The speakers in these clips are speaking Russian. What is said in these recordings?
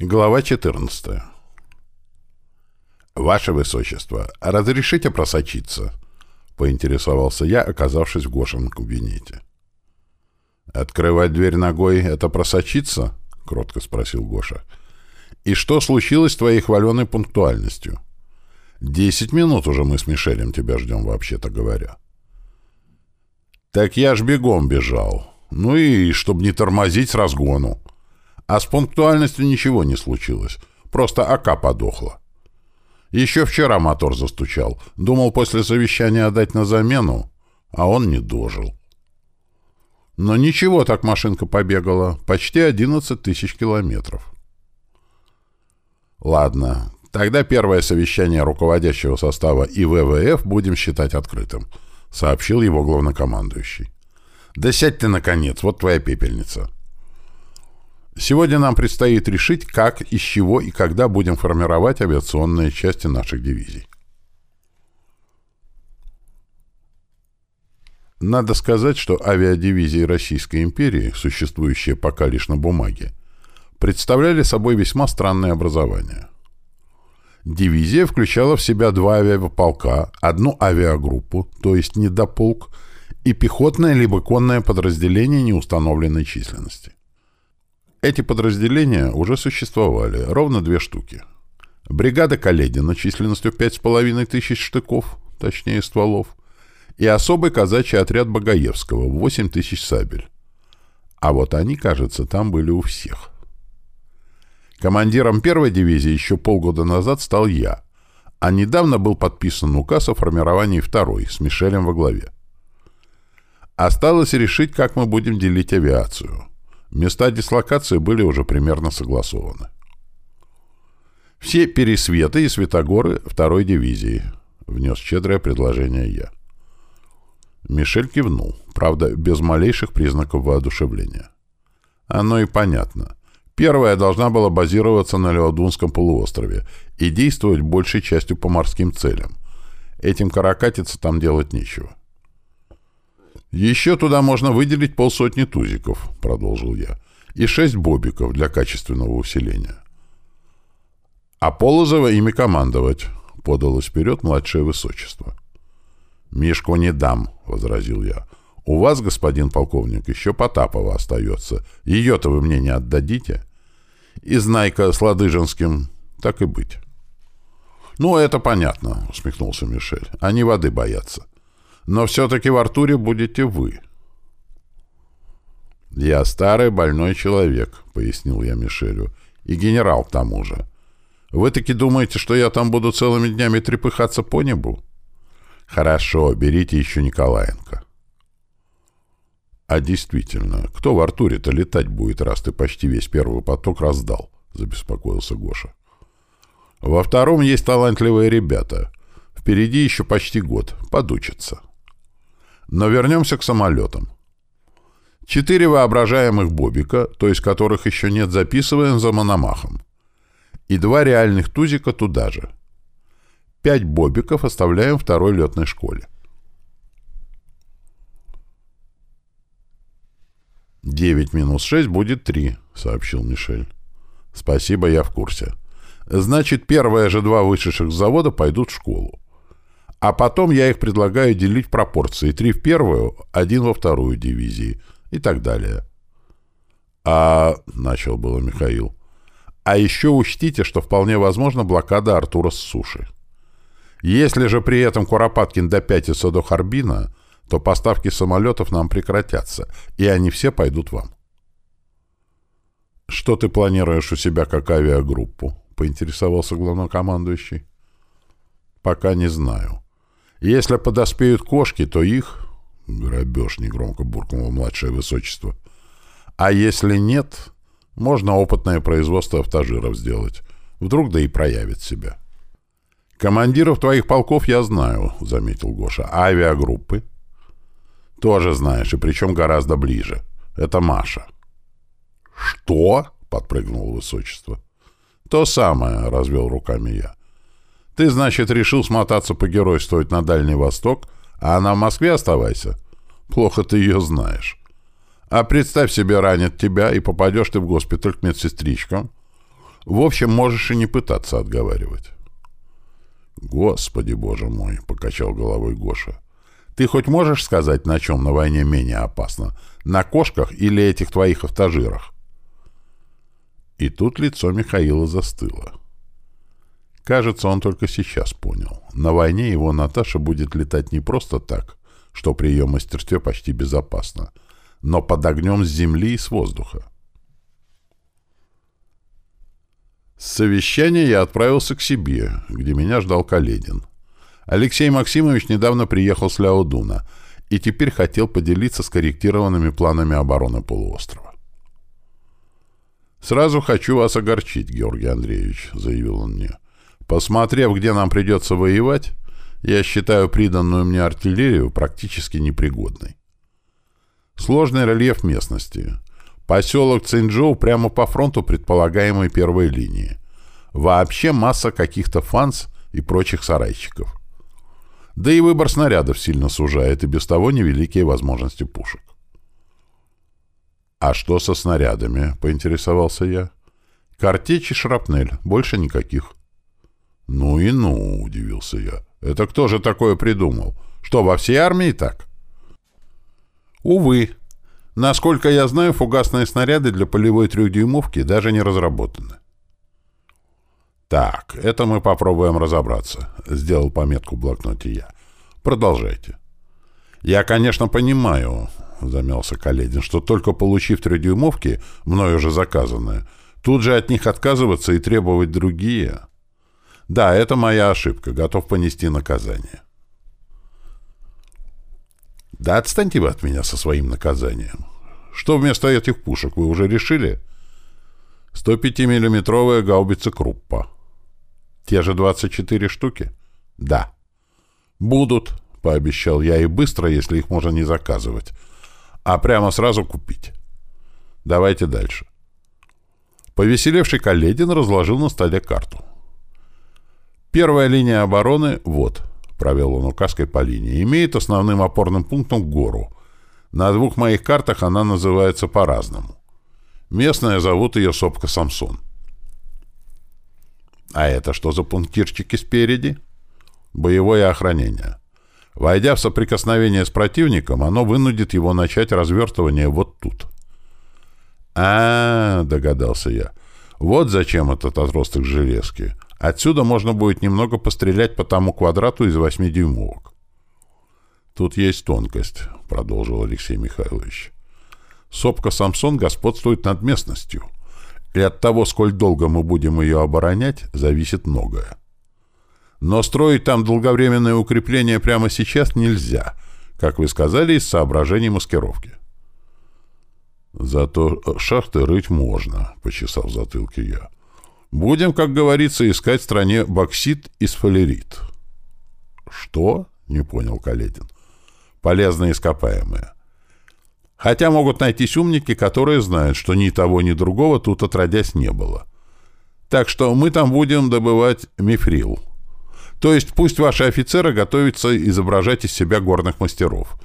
Глава 14. «Ваше Высочество, разрешите просочиться?» — поинтересовался я, оказавшись в Гошином кабинете. «Открывать дверь ногой — это просочиться?» — кротко спросил Гоша. «И что случилось с твоей хваленой пунктуальностью? Десять минут уже мы с Мишелем тебя ждем, вообще-то говоря». «Так я ж бегом бежал. Ну и чтобы не тормозить с разгону. А с пунктуальностью ничего не случилось. Просто АК подохла. Еще вчера мотор застучал. Думал после совещания отдать на замену, а он не дожил. Но ничего, так машинка побегала. Почти 11 тысяч километров. Ладно, тогда первое совещание руководящего состава ИВВФ будем считать открытым, сообщил его главнокомандующий. Да сядь ты, наконец, вот твоя пепельница. Сегодня нам предстоит решить, как, из чего и когда будем формировать авиационные части наших дивизий. Надо сказать, что авиадивизии Российской империи, существующие пока лишь на бумаге, представляли собой весьма странное образование. Дивизия включала в себя два авиаполка, одну авиагруппу, то есть недополк, и пехотное либо конное подразделение неустановленной численности. Эти подразделения уже существовали, ровно две штуки. Бригада Каледина численностью 5,5 тысяч штыков, точнее стволов, и особый казачий отряд Багаевского, 8 тысяч сабель. А вот они, кажется, там были у всех. Командиром первой дивизии еще полгода назад стал я, а недавно был подписан указ о формировании второй, с Мишелем во главе. Осталось решить, как мы будем делить авиацию. Места дислокации были уже примерно согласованы. Все пересветы и светогоры второй дивизии, внес щедрое предложение я. Мишель кивнул, правда, без малейших признаков воодушевления. Оно и понятно. Первая должна была базироваться на Леодунском полуострове и действовать большей частью по морским целям. Этим каракатице там делать нечего. «Еще туда можно выделить полсотни тузиков», — продолжил я, «и шесть бобиков для качественного усиления». «А Полозова ими командовать», — подалось вперед младшее высочество. «Мишку не дам», — возразил я. «У вас, господин полковник, еще Потапова остается. Ее-то вы мне не отдадите?» «И Знайка с Ладыжинским, так и быть». «Ну, это понятно», — усмехнулся Мишель. «Они воды боятся. Но все-таки в Артуре будете вы. «Я старый больной человек», — пояснил я Мишелю. «И генерал к тому же. Вы таки думаете, что я там буду целыми днями трепыхаться по небу?» «Хорошо, берите еще Николаенко». «А действительно, кто в Артуре-то летать будет, раз ты почти весь первый поток раздал?» — забеспокоился Гоша. «Во втором есть талантливые ребята. Впереди еще почти год. Подучатся». Но вернемся к самолетам. Четыре воображаемых бобика, то есть которых еще нет, записываем за мономахом. И два реальных тузика туда же. Пять бобиков оставляем второй летной школе. «Девять минус шесть будет три», — сообщил Мишель. «Спасибо, я в курсе. Значит, первые же два вышедших с завода пойдут в школу. А потом я их предлагаю делить в пропорции. Три в первую, один во вторую дивизии и так далее. А... — начал было Михаил. А еще учтите, что вполне возможно блокада Артура с суши. Если же при этом Куропаткин допятится до Харбина, то поставки самолетов нам прекратятся, и они все пойдут вам. «Что ты планируешь у себя как авиагруппу?» — поинтересовался главнокомандующий. «Пока не знаю. Если подоспеют кошки, то их... Грабеж, негромко буркнуло младшее высочество. А если нет, можно опытное производство автожиров сделать. Вдруг да и проявит себя. Командиров твоих полков я знаю, заметил Гоша. Авиагруппы? Тоже знаешь, и причем гораздо ближе. Это Маша. Что? Подпрыгнул высочество. То самое, развел руками я. Ты, значит, решил смотаться погеройствовать на Дальний Восток, а она в Москве оставайся? Плохо ты ее знаешь. А представь себе, ранят тебя, и попадешь ты в госпиталь к медсестричкам. В общем, можешь и не пытаться отговаривать. «Господи, боже мой!» — покачал головой Гоша. «Ты хоть можешь сказать, на чем на войне менее опасно? На кошках или этих твоих автожирах?» И тут лицо Михаила застыло. Кажется, он только сейчас понял. На войне его Наташа будет летать не просто так, что при ее мастерстве почти безопасно, но под огнем с земли и с воздуха. С совещания я отправился к себе, где меня ждал Каледин. Алексей Максимович недавно приехал с Ляодуна и теперь хотел поделиться скорректированными планами обороны полуострова. «Сразу хочу вас огорчить, Георгий Андреевич», — заявил он мне. «Посмотрев, где нам придется воевать, я считаю приданную мне артиллерию практически непригодной. Сложный рельеф местности, Поселок Цинчжоу прямо по фронту предполагаемой первой линии. Вообще масса каких-то фанс и прочих сарайчиков. Да и выбор снарядов сильно сужает и без того невеликие возможности пушек. «А что со снарядами?» — поинтересовался я. «Картечь и шрапнель. Больше никаких». «Ну и ну!» — удивился я. «Это кто же такое придумал? Что, во всей армии так?» «Увы», Насколько я знаю, фугасные снаряды для полевой трехдюймовки даже не разработаны. «Так, это мы попробуем разобраться», — сделал пометку в блокноте я. «Продолжайте». «Я, конечно, понимаю», — замялся Каледин, «что только получив трехдюймовки, мною уже заказанные, тут же от них отказываться и требовать другие. Да, это моя ошибка, готов понести наказание». «Да отстаньте вы от меня со своим наказанием. Что вместо этих пушек, вы уже решили?» «105-миллиметровая гаубица Круппа». «Те же 24 штуки?» «Да». «Будут», — пообещал я, — «и быстро, если их можно не заказывать, а прямо сразу купить. Давайте дальше». Повеселевший Каледин разложил на столе карту. Первая линия обороны — вот — провел он указкой по линии, имеет основным опорным пунктом гору. На двух моих картах она называется по-разному. Местные зовут ее Сопка Самсон. А это что за пунктирчики спереди? Боевое охранение. Войдя в соприкосновение с противником, оно вынудит его начать развертывание вот тут. а, -а, -а догадался я. Вот зачем этот отросток железки. Отсюда можно будет немного пострелять по тому квадрату из восьми дюймовок. «Тут есть тонкость», — продолжил Алексей Михайлович. «Сопка Самсон господствует над местностью, и от того, сколь долго мы будем ее оборонять, зависит многое. Но строить там долговременное укрепление прямо сейчас нельзя, как вы сказали, из соображений маскировки». «Зато шахты рыть можно», — почесал в затылке я. Будем, как говорится, искать в стране боксит и сфалерит. Что? Не понял Калетин. Полезные ископаемые. Хотя могут найтись умники, которые знают, что ни того, ни другого тут отродясь не было. Так что мы там будем добывать мифрил. То есть пусть ваши офицеры готовятся изображать из себя горных мастеров.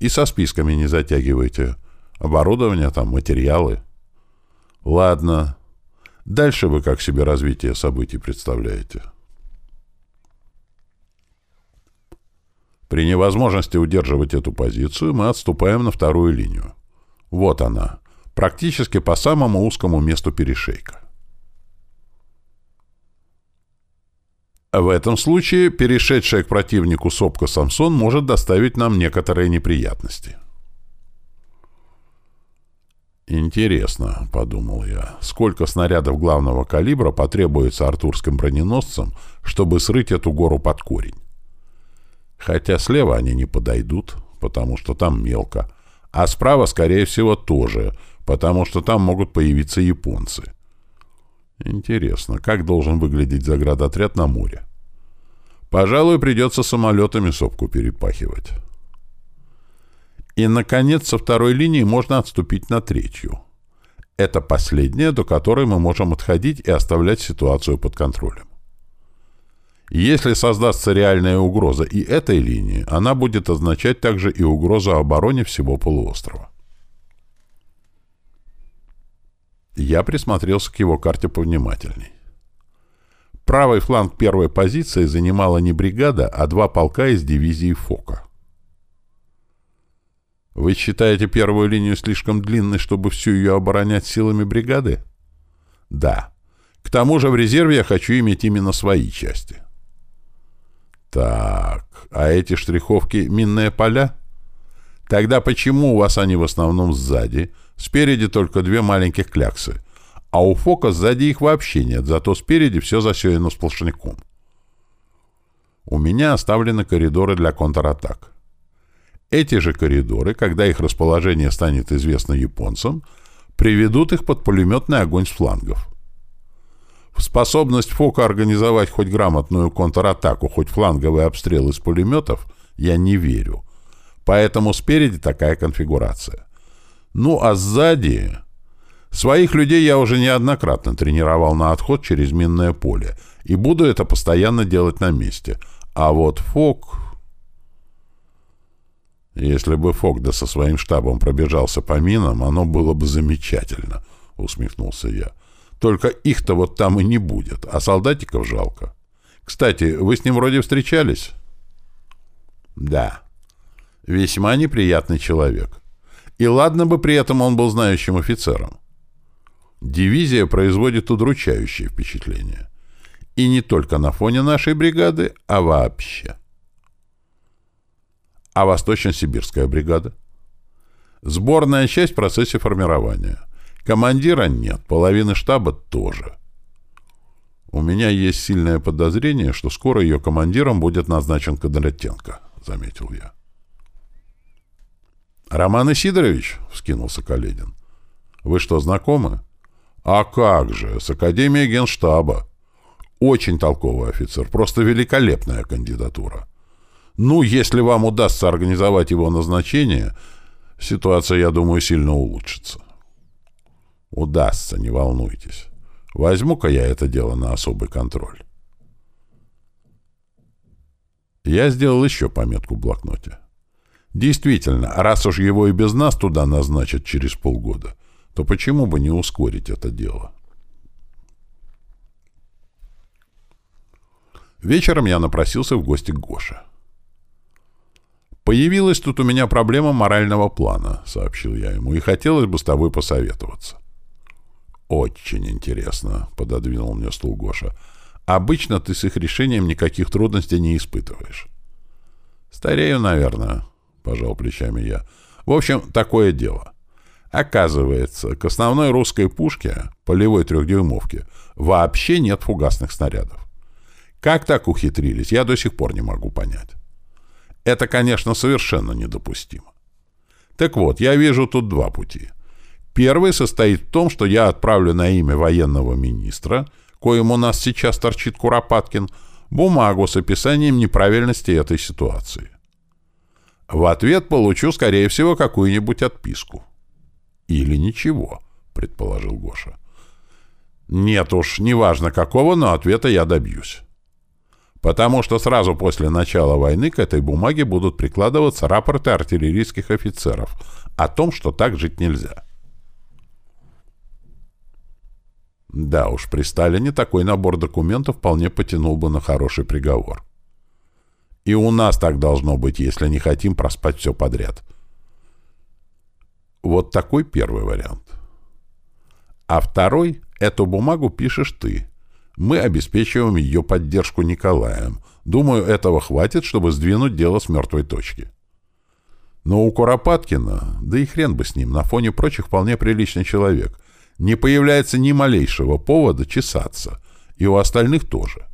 И со списками не затягивайте. Оборудование там, материалы. Ладно, Дальше вы как себе развитие событий представляете? При невозможности удерживать эту позицию мы отступаем на вторую линию. Вот она, практически по самому узкому месту перешейка. В этом случае перешедшая к противнику сопка Самсон может доставить нам некоторые неприятности. «Интересно», — подумал я, — «сколько снарядов главного калибра потребуется артурским броненосцам, чтобы срыть эту гору под корень? Хотя слева они не подойдут, потому что там мелко, а справа, скорее всего, тоже, потому что там могут появиться японцы. Интересно, как должен выглядеть заградотряд на море? Пожалуй, придется самолетами сопку перепахивать». И, наконец, со второй линии можно отступить на третью. Это последняя, до которой мы можем отходить и оставлять ситуацию под контролем. Если создастся реальная угроза и этой линии, она будет означать также и угрозу обороне всего полуострова. Я присмотрелся к его карте повнимательней. Правый фланг первой позиции занимала не бригада, а два полка из дивизии Фока. Вы считаете первую линию слишком длинной, чтобы всю ее оборонять силами бригады? Да. К тому же в резерве я хочу иметь именно свои части. Так, а эти штриховки — минные поля? Тогда почему у вас они в основном сзади? Спереди только две маленьких кляксы. А у Фока сзади их вообще нет, зато спереди все засеяно сплошняком. У меня оставлены коридоры для контратак. Эти же коридоры, когда их расположение станет известно японцам, приведут их под пулеметный огонь с флангов. Способность Фока организовать хоть грамотную контратаку, хоть фланговый обстрел из пулеметов я не верю. Поэтому спереди такая конфигурация. Ну а сзади... Своих людей я уже неоднократно тренировал на отход через минное поле, и буду это постоянно делать на месте. А вот Фок... Если бы Фогда со своим штабом пробежался по минам, оно было бы замечательно, — усмехнулся я. Только их-то вот там и не будет, а солдатиков жалко. Кстати, вы с ним вроде встречались? Да. Весьма неприятный человек. И ладно бы при этом он был знающим офицером. Дивизия производит удручающее впечатление. И не только на фоне нашей бригады, а вообще. — а Восточно-Сибирская бригада? Сборная часть в процессе формирования. Командира нет, половины штаба тоже. У меня есть сильное подозрение, что скоро ее командиром будет назначен Кондратенко, заметил я. «Роман Исидорович?» — вскинулся Каледин. «Вы что, знакомы?» «А как же, с Академией Генштаба. Очень толковый офицер, просто великолепная кандидатура. Ну, если вам удастся организовать его назначение, ситуация, я думаю, сильно улучшится. Удастся, не волнуйтесь. Возьму-ка я это дело на особый контроль. Я сделал еще пометку в блокноте. Действительно, раз уж его и без нас туда назначат через полгода, то почему бы не ускорить это дело? Вечером я напросился в гости к Гоше. «Появилась тут у меня проблема морального плана», — сообщил я ему, — «и хотелось бы с тобой посоветоваться». «Очень интересно», — пододвинул мне стул Гоша. «Обычно ты с их решением никаких трудностей не испытываешь». «Старею, наверное», — пожал плечами я. «В общем, такое дело. Оказывается, к основной русской пушке, полевой трехдюймовке, вообще нет фугасных снарядов. Как так ухитрились, я до сих пор не могу понять». Это, конечно, совершенно недопустимо. Так вот, я вижу тут два пути. Первый состоит в том, что я отправлю на имя военного министра, коим у нас сейчас торчит Куропаткин, бумагу с описанием неправильности этой ситуации. В ответ получу, скорее всего, какую-нибудь отписку. Или ничего, предположил Гоша. Нет уж, неважно какого, но ответа я добьюсь потому что сразу после начала войны к этой бумаге будут прикладываться рапорты артиллерийских офицеров о том, что так жить нельзя. Да уж, при Сталине такой набор документов вполне потянул бы на хороший приговор. И у нас так должно быть, если не хотим проспать все подряд. Вот такой первый вариант. А второй — эту бумагу пишешь ты — мы обеспечиваем ее поддержку Николаем. Думаю, этого хватит, чтобы сдвинуть дело с мертвой точки. Но у Куропаткина, да и хрен бы с ним, на фоне прочих вполне приличный человек, не появляется ни малейшего повода чесаться. И у остальных тоже.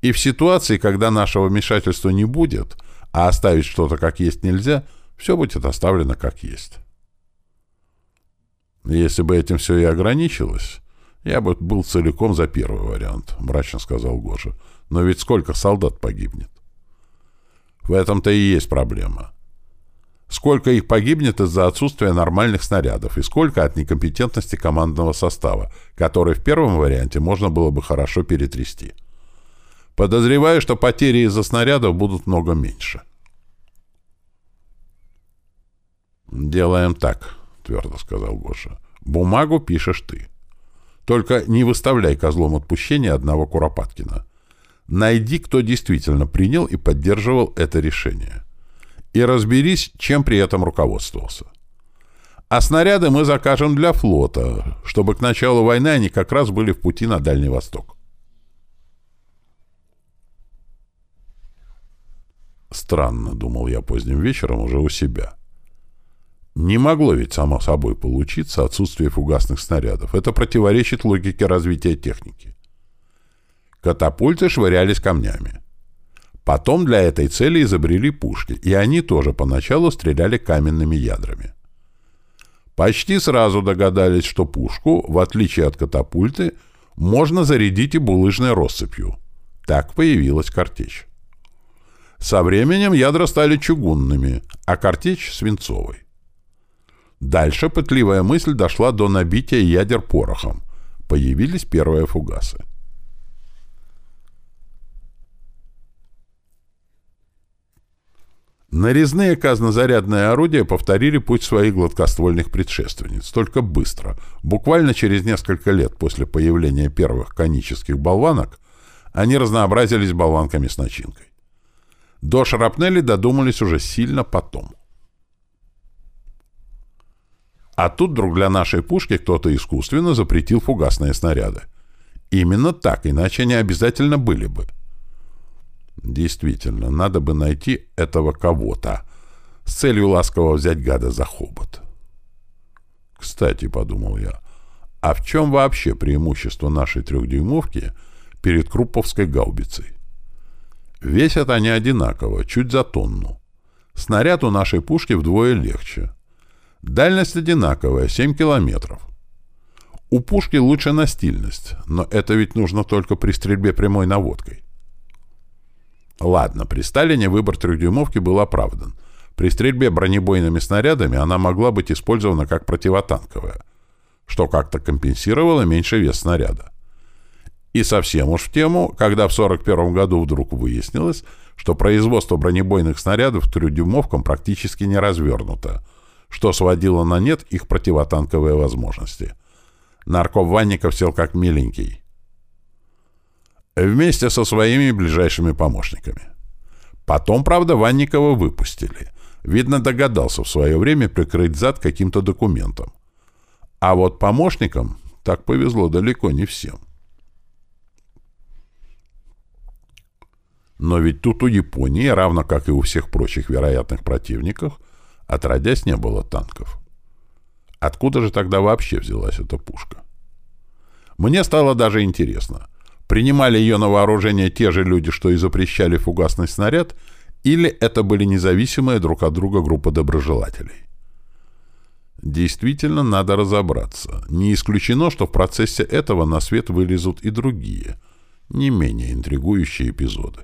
И в ситуации, когда нашего вмешательства не будет, а оставить что-то как есть нельзя, все будет оставлено как есть. Если бы этим все и ограничилось, «Я бы был целиком за первый вариант», — мрачно сказал Гоша. «Но ведь сколько солдат погибнет?» «В этом-то и есть проблема. Сколько их погибнет из-за отсутствия нормальных снарядов и сколько от некомпетентности командного состава, который в первом варианте можно было бы хорошо перетрясти. Подозреваю, что потери из-за снарядов будут много меньше». «Делаем так», — твердо сказал Гоша. Бумагу пишешь ты. Только не выставляй козлом отпущения одного Куропаткина. Найди, кто действительно принял и поддерживал это решение. И разберись, чем при этом руководствовался. А снаряды мы закажем для флота, чтобы к началу войны они как раз были в пути на Дальний Восток. Странно, думал я поздним вечером уже у себя. Не могло ведь само собой получиться отсутствие фугасных снарядов. Это противоречит логике развития техники. Катапульты швырялись камнями. Потом для этой цели изобрели пушки, и они тоже поначалу стреляли каменными ядрами. Почти сразу догадались, что пушку, в отличие от катапульты, можно зарядить и булыжной россыпью. Так появилась картечь. Со временем ядра стали чугунными, а картечь — свинцовой. Дальше пытливая мысль дошла до набития ядер порохом. Появились первые фугасы. Нарезные казнозарядные орудия повторили путь своих гладкоствольных предшественниц, только быстро. Буквально через несколько лет после появления первых конических болванок они разнообразились болванками с начинкой. До шрапнели додумались уже сильно потом. А тут вдруг для нашей пушки кто-то искусственно запретил фугасные снаряды. Именно так, иначе они обязательно были бы. Действительно, надо бы найти этого кого-то с целью ласково взять гада за хобот. Кстати, подумал я, а в чем вообще преимущество нашей трехдюймовки перед Крупповской гаубицей? Весят они одинаково, чуть за тонну. Снаряд у нашей пушки вдвое легче. Дальность одинаковая, 7 километров. У пушки лучше настильность, но это ведь нужно только при стрельбе прямой наводкой. Ладно, при Сталине выбор трехдюймовки был оправдан. При стрельбе бронебойными снарядами она могла быть использована как противотанковая, что как-то компенсировало меньший вес снаряда. И совсем уж в тему, когда в 1941 году вдруг выяснилось, что производство бронебойных снарядов трехдюймовкам практически не развернуто, что сводило на нет их противотанковые возможности. Нарков Ванников сел как миленький. Вместе со своими ближайшими помощниками. Потом, правда, Ванникова выпустили. Видно, догадался в свое время прикрыть зад каким-то документом. А вот помощникам так повезло далеко не всем. Но ведь тут у Японии, равно как и у всех прочих вероятных противников, Отродясь, не было танков. Откуда же тогда вообще взялась эта пушка? Мне стало даже интересно, принимали ее на вооружение те же люди, что и запрещали фугасный снаряд, или это были независимые друг от друга группы доброжелателей? Действительно, надо разобраться. Не исключено, что в процессе этого на свет вылезут и другие, не менее интригующие эпизоды.